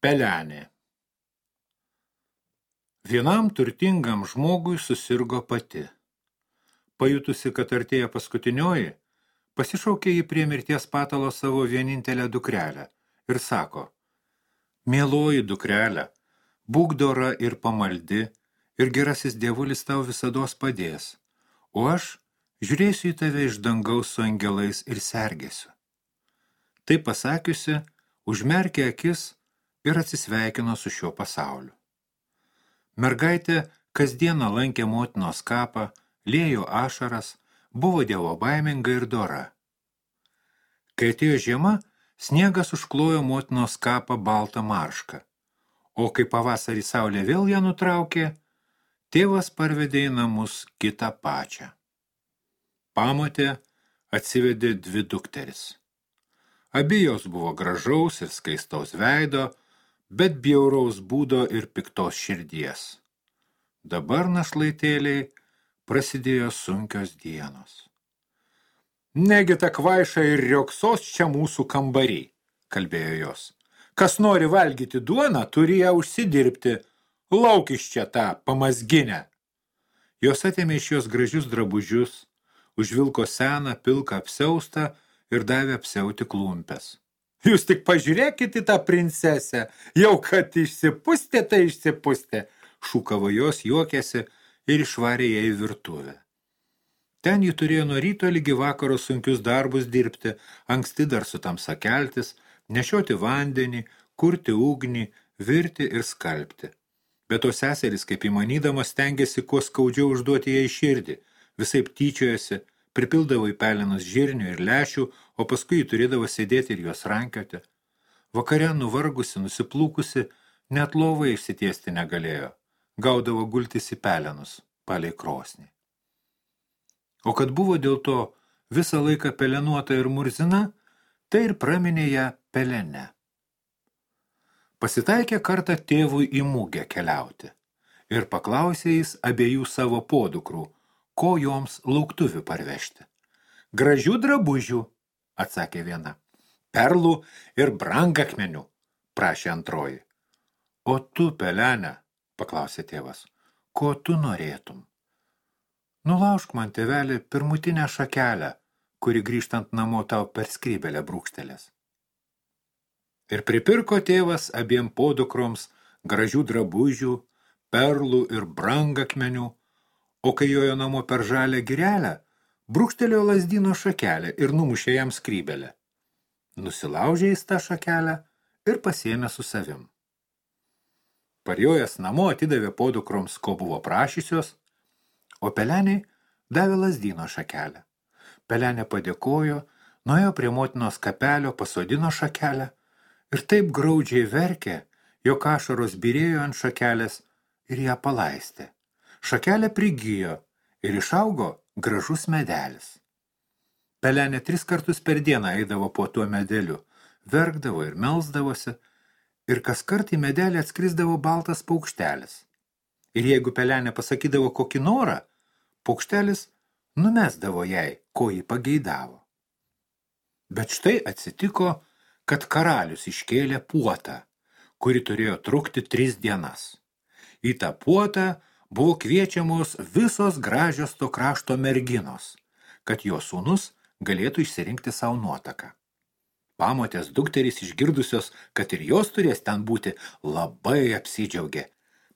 Pelenė Vienam turtingam žmogui susirgo pati. Pajutusi, kad artėja paskutinioji, pasišaukė jį prie mirties patalo savo vienintelę dukrelę ir sako, Mieloji dukrelė, būk dora ir pamaldi, ir gerasis dievulis tau visados padės, o aš žiūrėsiu į tave iš dangaus su angelais ir sergėsiu. Tai pasakiusi, užmerkė akis ir atsisveikino su šiuo pasauliu. Mergaitė kasdieną lankė motinos kapą, lėjo ašaras, buvo dievo baiminga ir dora. Kai atėjo žiema, sniegas užklojo motinos kapą baltą maršką, o kai pavasarį saulė vėl ją nutraukė, tėvas parvedė į namus kitą pačią. Pamotė atsivedė dvi dukteris. Abi jos buvo gražaus ir skaistaus veido, bet bjauraus būdo ir piktos širdies. Dabar našlaitėliai prasidėjo sunkios dienos. Negi ta kvaiša ir rioksos čia mūsų kambariai, kalbėjo jos. Kas nori valgyti duoną, turi ją užsidirbti. Lauk iš čia tą pamazginę. Jos atėmė iš jos gražius drabužius, užvilko seną pilką apsiaustą ir davė apsiauti klumpes. Jūs tik pažiūrėkit į tą princesę, jau kad išsipustė, tai išsipustė, šūkavo jos, juokėsi ir išvarė ją į virtuvę. Ten ji turėjo nuo ryto lygi vakaro sunkius darbus dirbti, anksti dar su tamsa keltis, nešioti vandenį, kurti ugnį, virti ir skalbti. Bet to seseris, kaip įmanydamas, stengiasi kuo skaudžiau užduoti ją į širdį, visaip tyčiojasi, pripildavo į pelenus žirnių ir lešių, o paskui turėdavo sėdėti ir juos rankioti. Vakare nuvargusi, nusiplūkusi, net lovai išsitiesti negalėjo. Gaudavo gultis į pelenus, palei krosnį. O kad buvo dėl to visą laiką pelenuota ir murzina, tai ir praminė ją pelene. Pasitaikė kartą tėvui į mūgę keliauti ir paklausė jis abiejų savo podukrų – ko joms lauktuvių parvežti. Gražių drabužių, atsakė viena. Perlų ir brangakmenių, prašė antroji. O tu, pelenė, paklausė tėvas, ko tu norėtum? Nulaužk man, tėvelį, pirmutinę šakelę, kuri grįžtant namo tau per skrybelę brūkštelės. Ir pripirko tėvas abiem podukroms gražių drabužių, perlų ir brangakmenių, o kai jojo namo per žalę girelę, brūkštelėjo lasdyno šakelę ir numušė jam skrybelę. Nusilaužė jis tą šakelę ir pasėmė su savim. Parjojęs namo atidavė podukroms, ko buvo prašysios, o peleniai davė lasdyno šakelę. Pelenė padėkojo, nuėjo prie motinos kapelio, pasodino šakelę ir taip graudžiai verkė, jog ašaros birėjo ant šakelės ir ją palaistė šakelė prigijo ir išaugo gražus medelis. Pelenė tris kartus per dieną eidavo po tuo medeliu, verkdavo ir melsdavosi, ir kas kart į medelį atskrisdavo baltas paukštelis. Ir jeigu pelenė pasakydavo kokį norą, paukštelis numesdavo jai, ko jį pageidavo. Bet štai atsitiko, kad karalius iškėlė puotą, kuri turėjo trukti tris dienas. Į tą puotą buvo kviečiamos visos gražios to krašto merginos, kad jo sūnus galėtų išsirinkti savo nuotaką. Pamotės dukterys išgirdusios, kad ir jos turės ten būti, labai apsidžiaugė.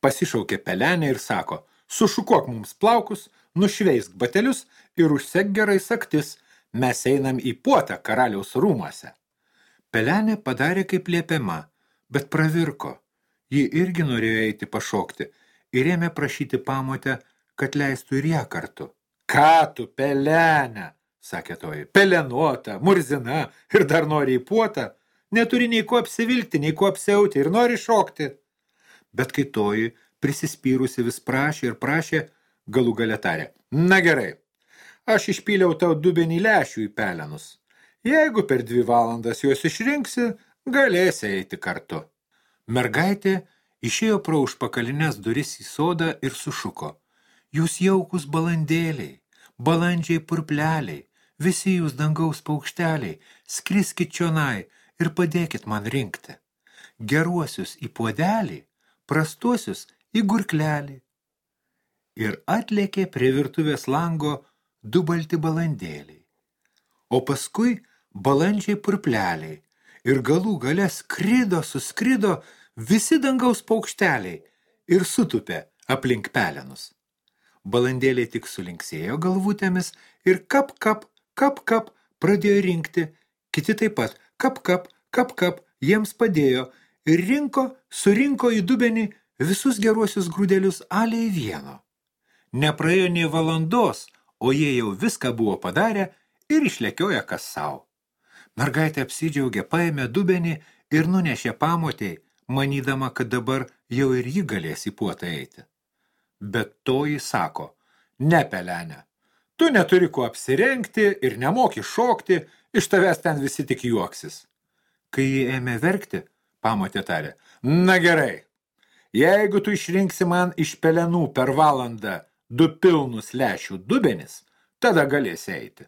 Pasišaukė pelenę ir sako, sušukuok mums plaukus, nušveisk batelius ir užsek gerai saktis, mes einam į puotą karaliaus rūmose. Pelenė padarė kaip liepiama, bet pravirko. Ji irgi norėjo eiti pašokti – ir ėmė prašyti pamotę, kad leistų ir ją kartu. Ką tu, pelenė, sakė toji, pelenuota, murzina ir dar nori į puotą, neturi nei ko apsivilkti, nei ko apsiauti ir nori šokti. Bet kai toji, prisispyrusi vis prašė ir prašė, galų galę tarė, na gerai, aš išpyliau tau dubenį lešių į pelenus. Jeigu per dvi valandas juos išrinksi, galėsi eiti kartu. Mergaitė Išėjo pro užpakalinės duris į sodą ir sušuko. Jūs jaukus balandėliai, balandžiai purpleliai, visi jūs dangaus paukšteliai, skriskit čionai ir padėkit man rinkti. geruosius į puodelį, prastuosius į gurklelį. Ir atlėkė prie virtuvės lango du balti balandėliai. O paskui balandžiai purpleliai ir galų gale skrido, suskrido visi dangaus paukšteliai ir sutupė aplink pelenus. Balandėliai tik sulinksėjo galvutėmis ir kap, kap, kap, kap pradėjo rinkti, kiti taip pat kap, kap, kap, kap jiems padėjo ir rinko, surinko į dubenį visus geruosius grūdelius aliai vieno. Nepraėjo nei valandos, o jie jau viską buvo padarę ir išlekioja kas savo. Mergaitė apsidžiaugė, paėmė dubenį ir nunešė pamotėjai, manydama, kad dabar jau ir ji galės į puotą eiti. Bet to jis sako, ne pelenė, tu neturi kuo apsirengti ir nemoki šokti, iš tavęs ten visi tik juoksis. Kai jį ėmė verkti, pamotė tarė, na gerai, jeigu tu išrinksi man iš pelenų per valandą du pilnus lešių dubenis, tada galėsi eiti.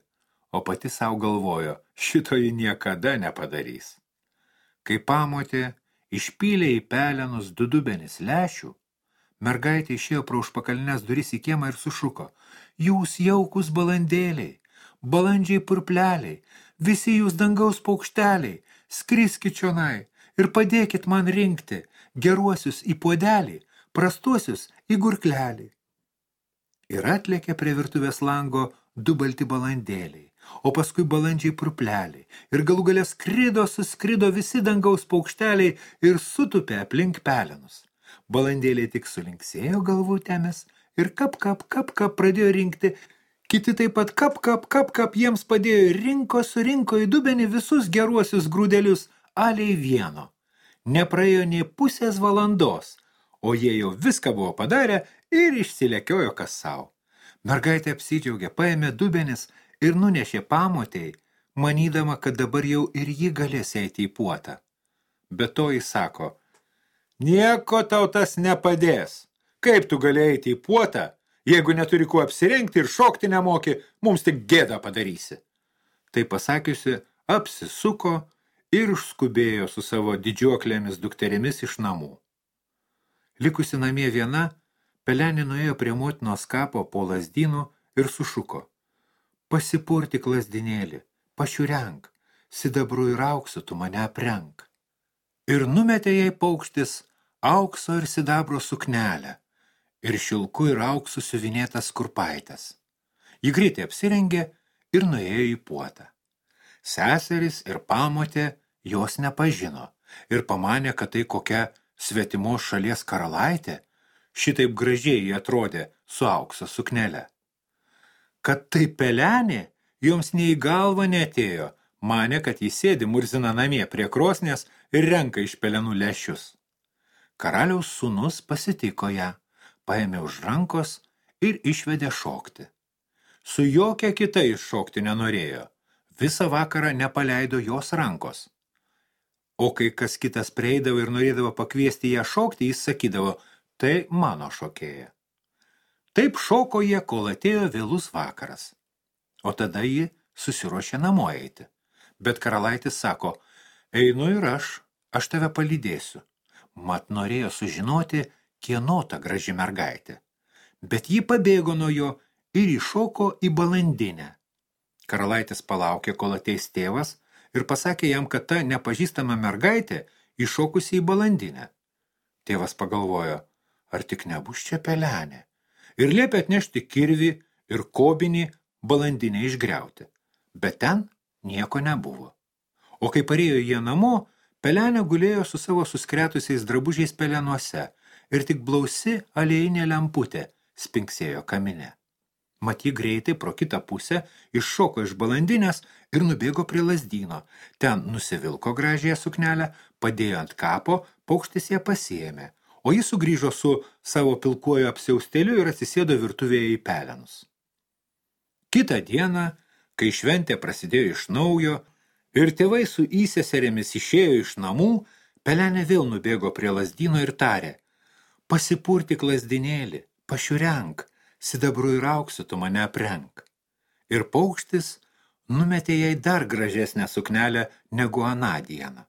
O pati savo galvojo, šito ji niekada nepadarys. Kai pamotė išpylė į pelenus du dubenis lešių, mergaitė išėjo pro užpakalinės duris į kiemą ir sušuko. Jūs jaukus balandėliai, balandžiai purpleliai, visi jūs dangaus paukšteliai, skriskit čionai ir padėkit man rinkti geruosius į puodelį, prastuosius į gurklelį. Ir atlėkė prie virtuvės lango du balti balandėliai o paskui balandžiai purpleliai. Ir galų galę skrido, suskrido visi dangaus paukšteliai ir sutupė aplink pelenus. Balandėliai tik sulinksėjo galvutėmis ir kap, kap, kap, kap pradėjo rinkti. Kiti taip pat kap, kap, kap, kap jiems padėjo ir rinko, surinko į dubenį visus geruosius grūdelius aliai vieno. Nepraėjo nei pusės valandos, o jie jau viską buvo padarę ir išsilekiojo kas savo. Mergaitė apsidžiaugė, paėmė dubenis ir nunešė pamotei, manydama, kad dabar jau ir ji galės eiti į puotą. Bet to jis sako, nieko tau tas nepadės. Kaip tu gali eiti į puotą, jeigu neturi kuo apsirengti ir šokti nemoki, mums tik gėdą padarysi. Tai pasakiusi, apsisuko ir užskubėjo su savo didžiuoklėmis dukterimis iš namų. Likusi namie viena, Pelenė nuėjo prie motinos kapo po lasdynų ir sušuko – pasipurtik lasdinėlį, pašiurenk, sidabru ir auksu tu mane aprenk. Ir numetė jai paukštis aukso ir sidabro suknelę ir šilku ir auksu suvinėtas kurpaitės. Ji greitai apsirengė ir nuėjo į puotą. Seseris ir pamotė jos nepažino ir pamanė, kad tai kokia svetimos šalies karalaitė, šitaip gražiai atrodė su aukso suknelė. Kad tai pelenė, joms nei galva netėjo, manė, kad jis sėdi murzina namie prie krosnės ir renka iš pelenų lešius. Karaliaus sūnus pasitiko ją, paėmė už rankos ir išvedė šokti. Su jokia kita iššokti nenorėjo, visą vakarą nepaleido jos rankos. O kai kas kitas prieidavo ir norėdavo pakviesti ją šokti, jis sakydavo, tai mano šokėja. Taip šoko jie, kol atėjo vėlus vakaras. O tada ji susiruošė namo eiti. Bet karalaitis sako, einu ir aš, aš tave palydėsiu. Mat norėjo sužinoti, kieno ta graži mergaitė. Bet ji pabėgo nuo jo ir iššoko į balandinę. Karalaitis palaukė, kol ateis tėvas ir pasakė jam, kad ta nepažįstama mergaitė iššokusi į balandinę. Tėvas pagalvojo, ar tik nebus čia pelenė ir liepė atnešti kirvį ir kobinį balandinę išgriauti. Bet ten nieko nebuvo. O kai parėjo jie namo, pelenė gulėjo su savo suskretusiais drabužiais pelenuose ir tik blausi alėjinė lemputė spinksėjo kaminė. Maty greitai pro kitą pusę iššoko iš balandinės ir nubėgo prie lasdyno. Ten nusivilko gražiąją suknelę, padėjo ant kapo, paukštis ją pasiėmė o jis sugrįžo su savo pilkuoju apsiausteliu ir atsisėdo virtuvėje į pelenus. Kitą dieną, kai šventė prasidėjo iš naujo ir tėvai su įseserėmis išėjo iš namų, pelenė vėl nubėgo prie lasdyno ir tarė, pasipurtik lasdinėlį, pašiurenk, sidabru ir auksiu tu mane aprenk. Ir paukštis numetė jai dar gražesnę suknelę negu aną dieną.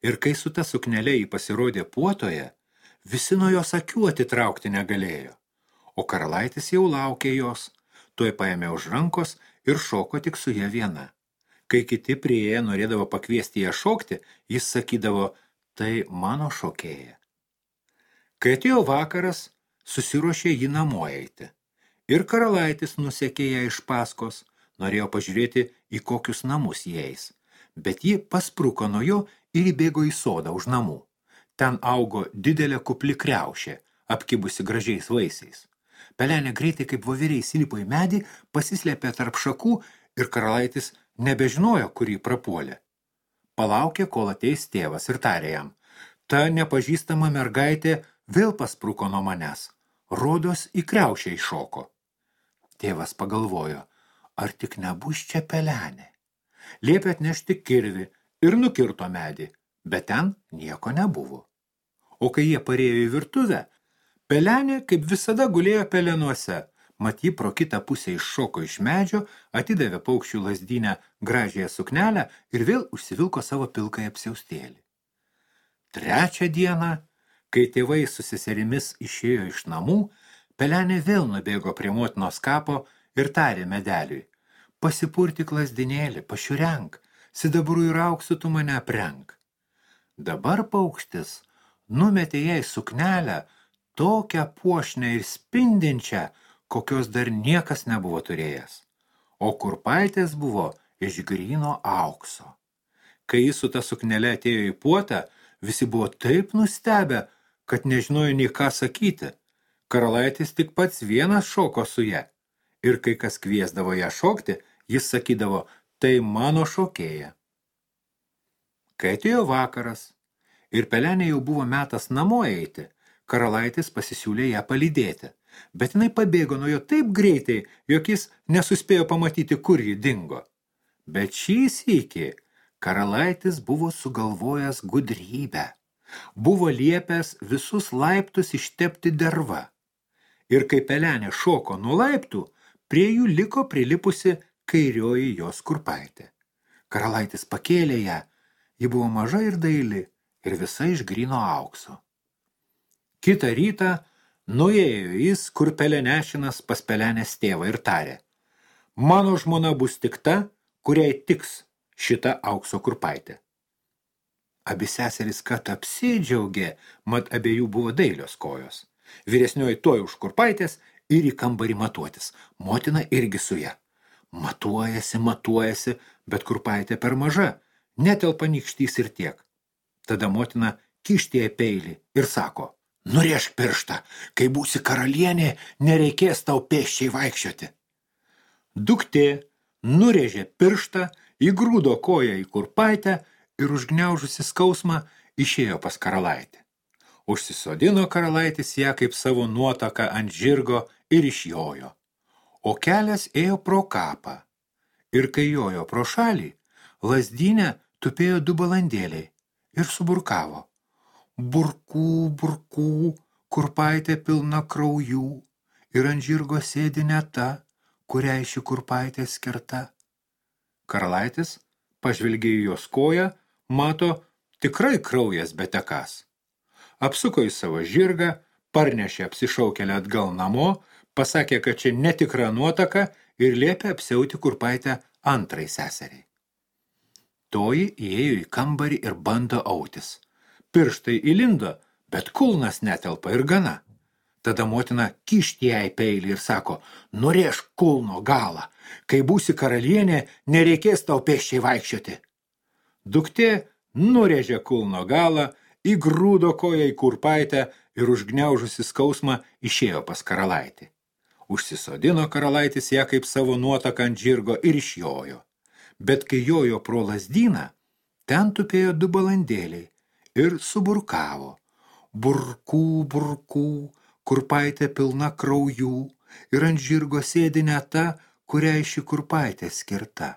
Ir kai su ta suknelė jį pasirodė puotoje, visi nuo jos akių atitraukti negalėjo. O karalaitis jau laukė jos, tuoj paėmė už rankos ir šoko tik su ją viena. Kai kiti prieėję norėdavo pakviesti ją šokti, jis sakydavo, tai mano šokėja. Kai atėjo vakaras, susiruošė jį namo eiti. Ir karalaitis nusekė ją iš paskos, norėjo pažiūrėti, į kokius namus jie eis. Bet ji paspruko nuo jo ir įbėgo į sodą už namų. Ten augo didelė kupli kriaušė, apkibusi gražiais vaisiais. Pelenė greitai kaip voveriai įlipo į medį, pasislėpė tarp šakų ir karalaitis nebežinojo, kurį prapuolė. Palaukė, kol ateis tėvas ir tarė jam. Ta nepažįstama mergaitė vėl paspruko nuo manęs. Rodos į kriaušę iššoko. Tėvas pagalvojo, ar tik nebus čia pelenė. Liepė atnešti kirvi ir nukirto medį, bet ten nieko nebuvo. O kai jie parėjo į virtuvę, pelenė kaip visada gulėjo pelenuose, mat ji pro kitą pusę iššoko iš medžio, atidavė paukščių lasdynę gražiąją suknelę ir vėl užsivilko savo pilkai apsiaustėlį. Trečią dieną, kai tėvai su seserimis išėjo iš namų, Pelenė vėl nubėgo prie motinos kapo ir tarė medeliui. Pasipurtik lasdinėlį, pašiurenk, sidabru ir auksiu tu mane aprenk. Dabar paukštis numetė jai suknelę, tokią puošnę ir spindinčią, kokios dar niekas nebuvo turėjęs. O kurpaitės buvo iš grino aukso. Kai jis su ta suknelė atėjo į puotą, visi buvo taip nustebę, kad nežinojo nei ką sakyti. Karalaitis tik pats vienas šoko su ją. Ir kai kas kviesdavo ją šokti, jis sakydavo, tai mano šokėja. Kai atėjo vakaras ir pelenė jau buvo metas namo eiti, karalaitis pasisiūlė ją palydėti, bet jinai pabėgo nuo jo taip greitai, jog jis nesuspėjo pamatyti, kur ji dingo. Bet šį sykį karalaitis buvo sugalvojęs gudrybę. Buvo liepęs visus laiptus ištepti derva ir kai pelenė šoko nuo laiptų, prie jų liko prilipusi kairioji jos kurpaitė. Karalaitis pakėlė ją, ji buvo maža ir daili ir visa iš grino aukso. Kitą rytą nuėjo jis, kur pelenešinas pas pelenės tėvą ir tarė, mano žmona bus tik ta, kuriai tiks šita aukso kurpaitė. Abi seserys kad apsidžiaugė, mat abiejų buvo dailios kojos. Vyresnioji toj už kurpaitės ir į kambarį matuotis. Motina irgi su ją. Matuojasi, matuojasi, bet kurpaitė per maža. Netelpa nykštys ir tiek. Tada motina kištėje peilį ir sako, nuriešk pirštą, kai būsi karalienė, nereikės tau pėščiai vaikščioti. Duktė nurėžė pirštą, įgrūdo koją į kurpaitę ir užgniaužusi skausmą išėjo pas karalaitę. Užsisodino karalaitis ją kaip savo nuotaką ant žirgo ir išjojo. O kelias ėjo pro kapą. Ir kai jojo pro šalį, lasdynę tupėjo du balandėliai ir suburkavo. Burkų, burkų, kurpaitė pilna kraujų ir ant žirgo sėdi ne ta, kuriai ši kurpaitė skirta. Karalaitis pažvelgė į jos koją, mato tikrai kraujas betekas apsuko į savo žirgą, parnešė apsišaukelę atgal namo, pasakė, kad čia netikra nuotaka ir liepė apsiauti kurpaitę antrai seseriai. Toji įėjo į kambarį ir bando autis. Pirštai įlindo, bet kulnas netelpa ir gana. Tada motina kišti į peilį ir sako, norėš kulno galą, kai būsi karalienė, nereikės tau pėščiai vaikščioti. Duktė nurėžė kulno galą, įgrūdo koją į kurpaitę ir užgniaužusi skausmą išėjo pas karalaitį. Užsisodino karalaitis ją kaip savo nuotaką ant žirgo ir išjojo. Bet kai jojo pro lasdyną, ten tupėjo du balandėliai ir suburkavo. Burkų, burkų, kurpaitė pilna kraujų ir ant žirgo sėdi ne ta, kuriai ši kurpaitė skirta.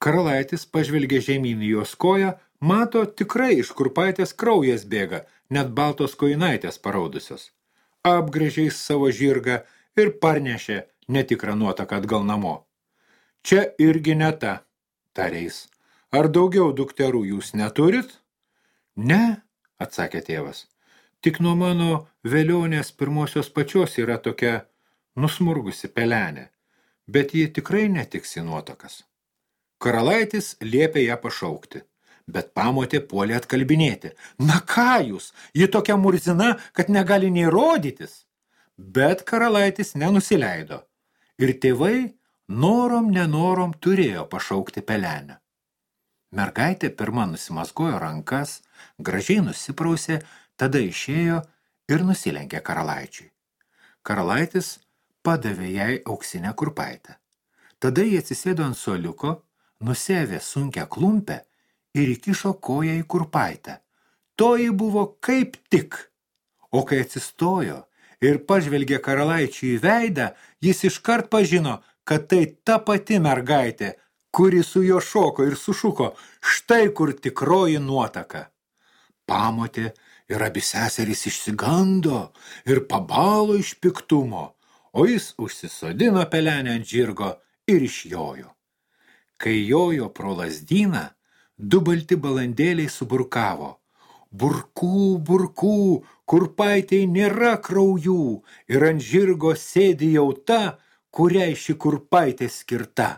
Karalaitis pažvelgė žemyn į jos koją, Mato tikrai iš kurpaitės kraujas bėga, net baltos koinaitės paraudusios. Apgrėžiais savo žirgą ir parnešė netikrą nuotaką atgal namo. Čia irgi ne ta, tareis. Ar daugiau dukterų jūs neturit? Ne, atsakė tėvas, tik nuo mano velionės pirmosios pačios yra tokia nusmurgusi pelenė, bet ji tikrai netiks į nuotakas. Karalaitis liepė ją pašaukti, bet pamotė puolė atkalbinėti. Na ką jūs, ji tokia murzina, kad negali nei rodytis. Bet karalaitis nenusileido ir tėvai norom nenorom turėjo pašaukti pelenę. Mergaitė pirma nusimasgojo rankas, gražiai nusiprausė, tada išėjo ir nusilenkė karalaičiui. Karalaitis padavė jai auksinę kurpaitę. Tada jie atsisėdo ant soliuko, nusėvė sunkę klumpę ir įkišo koją į kurpaitę. Toji buvo kaip tik. O kai atsistojo ir pažvelgė karalaičiui į veidą, jis iškart pažino, kad tai ta pati mergaitė, kuri su juo šoko ir sušuko, štai kur tikroji nuotaka. Pamotė ir abi seserys išsigando ir pabalo iš piktumo, o jis užsisodino pelenę ant žirgo ir išjojo. Kai jojo pro lasdyną, du balti balandėliai suburkavo. Burkų, burkų, kurpaitei nėra kraujų ir ant žirgo sėdi jau ta, kuriai ši kurpaitė skirta.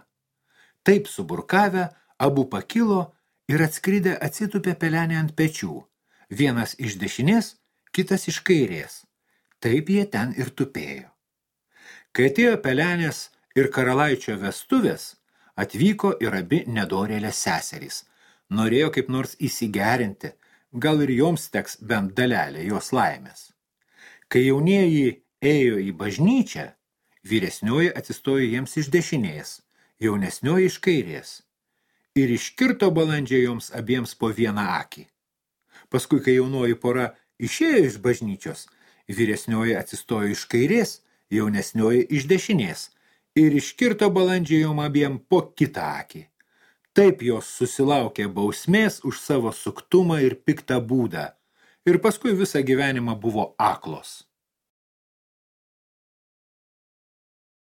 Taip suburkavę, abu pakilo ir atskridę atsitupė pelenę ant pečių. Vienas iš dešinės, kitas iš kairės. Taip jie ten ir tupėjo. Kai atėjo pelenės ir karalaičio vestuvės, atvyko ir abi nedorėlės seserys. Norėjo kaip nors įsigerinti, gal ir joms teks bent dalelė jos laimės. Kai jaunieji ėjo į bažnyčią, Vyresnioji atsistojo jiems iš dešinės, jaunesnioji iš kairės. Ir iškirto balandžiai joms abiems po vieną akį. Paskui, kai jaunoji pora išėjo iš bažnyčios, vyresnioji atsistojo iš kairės, jaunesnioji iš dešinės ir iškirto balandžiai jom abiem po kitą akį. Taip jos susilaukė bausmės už savo suktumą ir piktą būdą ir paskui visą gyvenimą buvo aklos.